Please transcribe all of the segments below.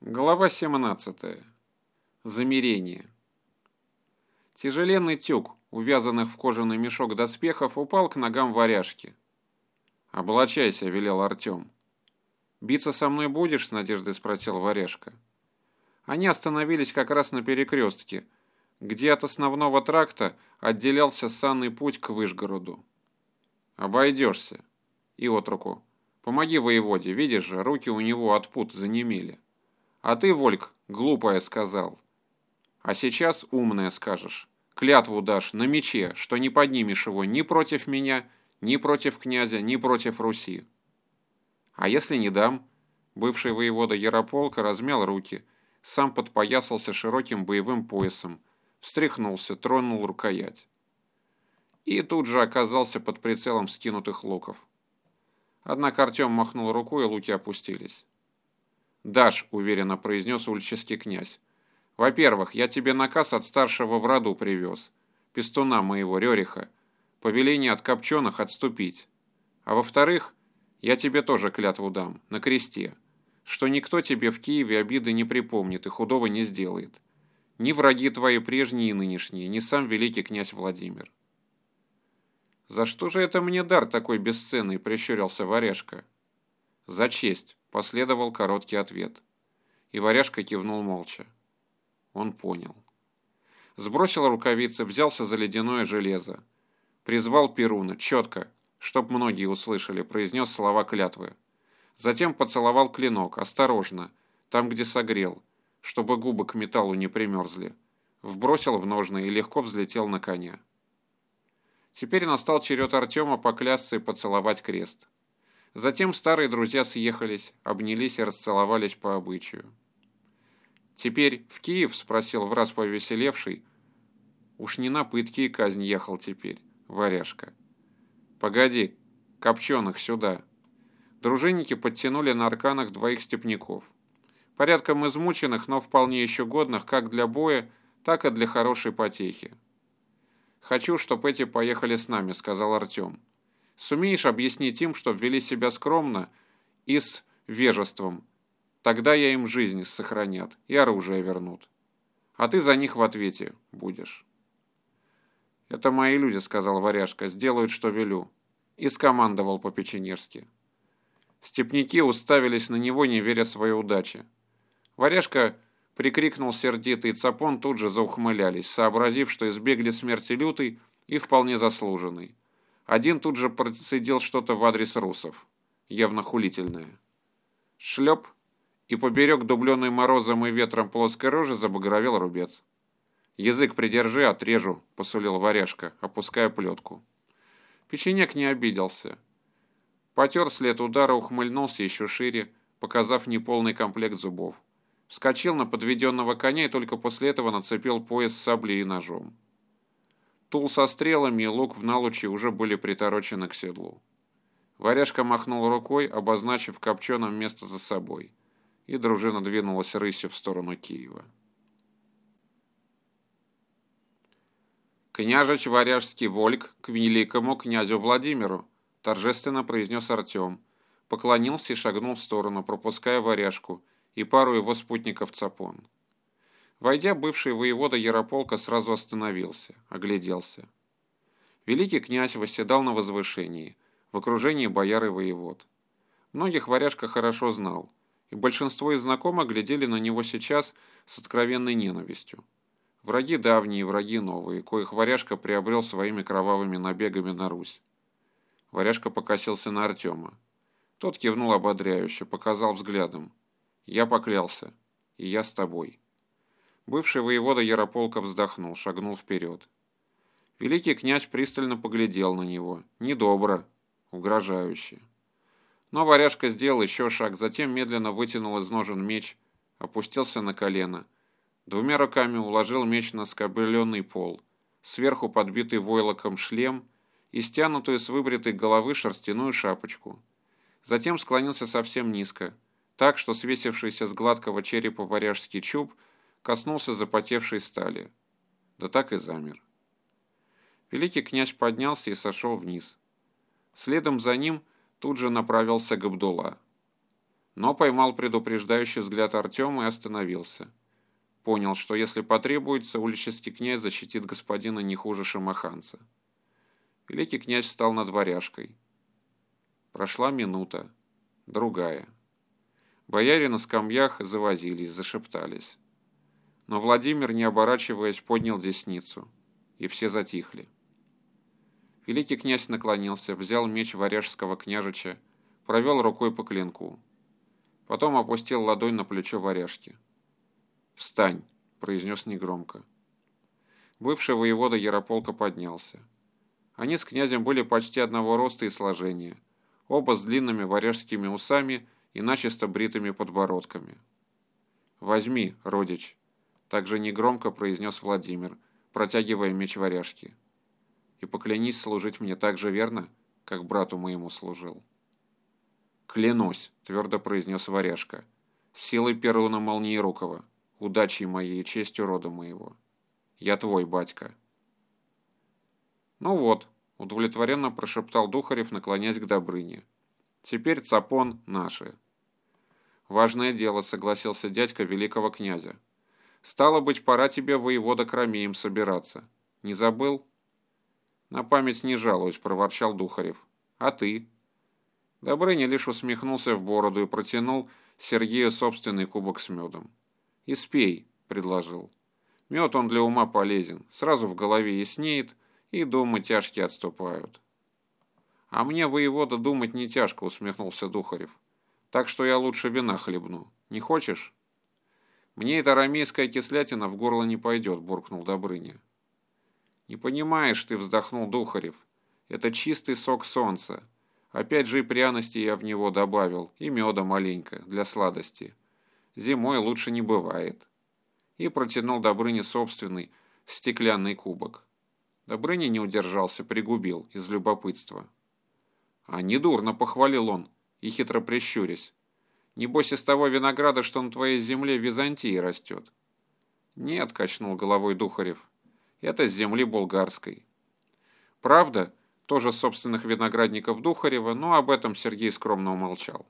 Глава 17. Замерение. Тяжеленный тюк, увязанных в кожаный мешок доспехов, упал к ногам варяжки. «Облачайся», — велел Артем. «Биться со мной будешь?» — с надеждой спросил варяжка. Они остановились как раз на перекрестке, где от основного тракта отделялся санный путь к Вышгороду. «Обойдешься». И от руку. «Помоги воеводе, видишь же, руки у него от пут занемели». А ты, Вольк, глупое сказал. А сейчас умное скажешь. Клятву дашь на мече, что не поднимешь его ни против меня, ни против князя, ни против Руси. А если не дам? Бывший воевода Ярополка размял руки, сам подпоясался широким боевым поясом, встряхнулся, тронул рукоять. И тут же оказался под прицелом скинутых луков. Однако Артем махнул рукой, и луки опустились. «Дашь», — уверенно произнес ульческий князь. «Во-первых, я тебе наказ от старшего в роду привез, пестуна моего, Рериха, повеление от копченых отступить. А во-вторых, я тебе тоже клятву дам, на кресте, что никто тебе в Киеве обиды не припомнит и худого не сделает. Ни враги твои прежние и нынешние, ни сам великий князь Владимир». «За что же это мне дар такой бесценный?» – прищурился Варяжка. «За честь», – последовал короткий ответ. И варяжка кивнул молча. Он понял. Сбросил рукавицы, взялся за ледяное железо. Призвал Перуна, четко, чтоб многие услышали, произнес слова клятвы. Затем поцеловал клинок, осторожно, там, где согрел, чтобы губы к металлу не примерзли. Вбросил в ножны и легко взлетел на коня. Теперь настал черед Артема поклясться и поцеловать крест. Затем старые друзья съехались, обнялись и расцеловались по обычаю. «Теперь в Киев?» – спросил враз повеселевший. «Уж не на пытки и казнь ехал теперь, варяжка». «Погоди, копченых сюда». Дружинники подтянули на арканах двоих степняков. Порядком измученных, но вполне еще годных как для боя, так и для хорошей потехи. «Хочу, чтобы эти поехали с нами», – сказал Артем. Сумеешь объяснить им, что ввели себя скромно и с вежеством, тогда я им жизнь сохранят и оружие вернут. А ты за них в ответе будешь. «Это мои люди», — сказал варяжка, — «сделают, что велю». И скомандовал по-печенежски. Степняки уставились на него, не веря своей удаче. Варяжка прикрикнул сердитый, цапон тут же заухмылялись, сообразив, что избегли смерти лютой и вполне заслуженной. Один тут же процедил что-то в адрес русов, явно хулительное. Шлеп, и поберег дубленой морозом и ветром плоской рожи забагровел рубец. «Язык придержи, отрежу», — посулил варяжка, опуская плетку. Печенек не обиделся. Потер след удара, ухмыльнулся еще шире, показав неполный комплект зубов. Вскочил на подведенного коня и только после этого нацепил пояс с саблей и ножом. Тул со стрелами и лук в налуче уже были приторочены к седлу. Варяжка махнул рукой, обозначив копченым место за собой, и дружина двинулась рысью в сторону Киева. «Княжич Варяжский Вольк к великому князю Владимиру», торжественно произнес Артем, поклонился и шагнул в сторону, пропуская Варяжку и пару его спутников Цапон. Войдя, бывший воевода Ярополка сразу остановился, огляделся. Великий князь восседал на возвышении, в окружении бояр и воевод. Многих варяжка хорошо знал, и большинство из знакомых глядели на него сейчас с откровенной ненавистью. Враги давние, враги новые, коих варяжка приобрел своими кровавыми набегами на Русь. Варяжка покосился на Артема. Тот кивнул ободряюще, показал взглядом. «Я поклялся, и я с тобой». Бывший воевода Ярополка вздохнул, шагнул вперед. Великий князь пристально поглядел на него. Недобро, угрожающе. Но варяжка сделал еще шаг, затем медленно вытянул из ножен меч, опустился на колено. Двумя руками уложил меч на скобеленный пол, сверху подбитый войлоком шлем и стянутую с выбритой головы шерстяную шапочку. Затем склонился совсем низко, так, что свесившийся с гладкого черепа варяжский чуб – коснулся запотевшей стали. Да так и замер. Великий князь поднялся и сошел вниз. Следом за ним тут же направился Габдула. но поймал предупреждающий взгляд Артема и остановился. Понял, что если потребуется, уличский князь защитит господина не хуже шамаханца. Великий князь встал над варяжкой. Прошла минута, другая. Бояре на скамьях завозились, зашептались. Но Владимир, не оборачиваясь, поднял десницу, и все затихли. Великий князь наклонился, взял меч варяжского княжича, провел рукой по клинку. Потом опустил ладонь на плечо варяжки. «Встань!» – произнес негромко. Бывший воевода Ярополка поднялся. Они с князем были почти одного роста и сложения, оба с длинными варяжскими усами и начисто бритыми подбородками. «Возьми, родич!» – также негромко произнес Владимир, протягивая меч варяжки. «И поклянись служить мне так же верно, как брату моему служил». «Клянусь», — твердо произнес Варяжка, — «силой Перуна Молниерукова, удачей моей и честью рода моего. Я твой, батька». «Ну вот», — удовлетворенно прошептал Духарев, наклоняясь к Добрыне. «Теперь цапон наши». «Важное дело», — согласился дядька великого князя. «Стало быть, пора тебе, воевода, кромеем собираться. Не забыл?» «На память не жалуюсь», — проворчал Духарев. «А ты?» Добрыня лишь усмехнулся в бороду и протянул Сергею собственный кубок с медом. «Испей», — предложил. «Мед он для ума полезен, сразу в голове яснеет, и думы тяжкие отступают». «А мне, воевода, думать не тяжко», — усмехнулся Духарев. «Так что я лучше вина хлебну. Не хочешь?» «Мне эта арамейская кислятина в горло не пойдет», — буркнул Добрыня. «Не понимаешь ты», — вздохнул Духарев. «Это чистый сок солнца. Опять же и пряности я в него добавил, и меда маленько, для сладости. Зимой лучше не бывает. И протянул Добрыне собственный стеклянный кубок. Добрыня не удержался, пригубил из любопытства. А недурно похвалил он, и хитро прищурясь. Небось из того винограда, что на твоей земле в Византии растет. Нет, качнул головой Духарев, это с земли булгарской. Правда, тоже собственных виноградников Духарева, но об этом Сергей скромно умолчал.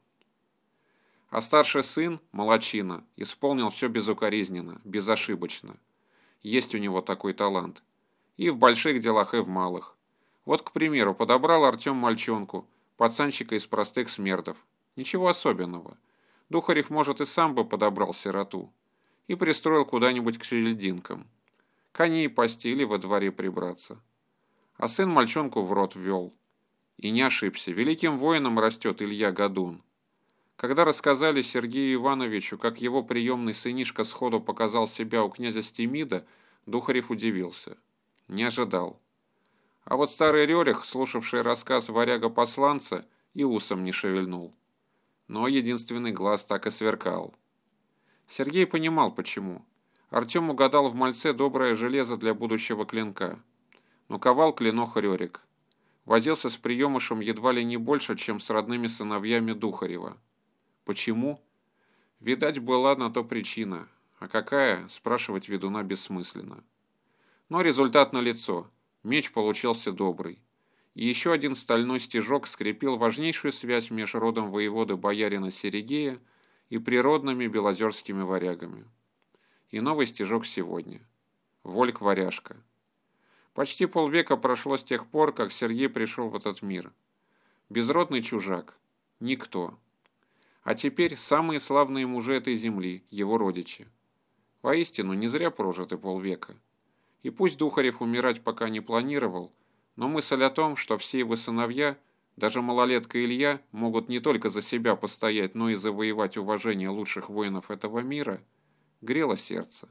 А старший сын, Молочина, исполнил все безукоризненно, безошибочно. Есть у него такой талант. И в больших делах, и в малых. Вот, к примеру, подобрал Артем мальчонку, пацанчика из простых смертов. Ничего особенного. Духарев, может, и сам бы подобрал сироту. И пристроил куда-нибудь к шельдинкам. Коней пасти или во дворе прибраться а сын мальчонку в рот ввел. И не ошибся, великим воином растет Илья Гадун. Когда рассказали Сергею Ивановичу, как его приемный сынишка сходу показал себя у князя Стемида, Духарев удивился. Не ожидал. А вот старый Рерих, слушавший рассказ варяга-посланца, и усом не шевельнул. Но единственный глаз так и сверкал. Сергей понимал, почему. Артем угадал в мальце доброе железо для будущего клинка но ковал клинок Рерик. Возился с приемышем едва ли не больше, чем с родными сыновьями Духарева. Почему? Видать, была на то причина. А какая, спрашивать ведуна бессмысленно. Но результат налицо. Меч получился добрый. И еще один стальной стежок скрепил важнейшую связь между родом воеводы боярина Серегея и природными белозерскими варягами. И новый стежок сегодня. Вольк-варяжка. Почти полвека прошло с тех пор, как Сергей пришел в этот мир. Безродный чужак. Никто. А теперь самые славные мужи этой земли, его родичи. Воистину, не зря прожиты полвека. И пусть Духарев умирать пока не планировал, но мысль о том, что все его сыновья, даже малолетка Илья, могут не только за себя постоять, но и завоевать уважение лучших воинов этого мира, грела сердце.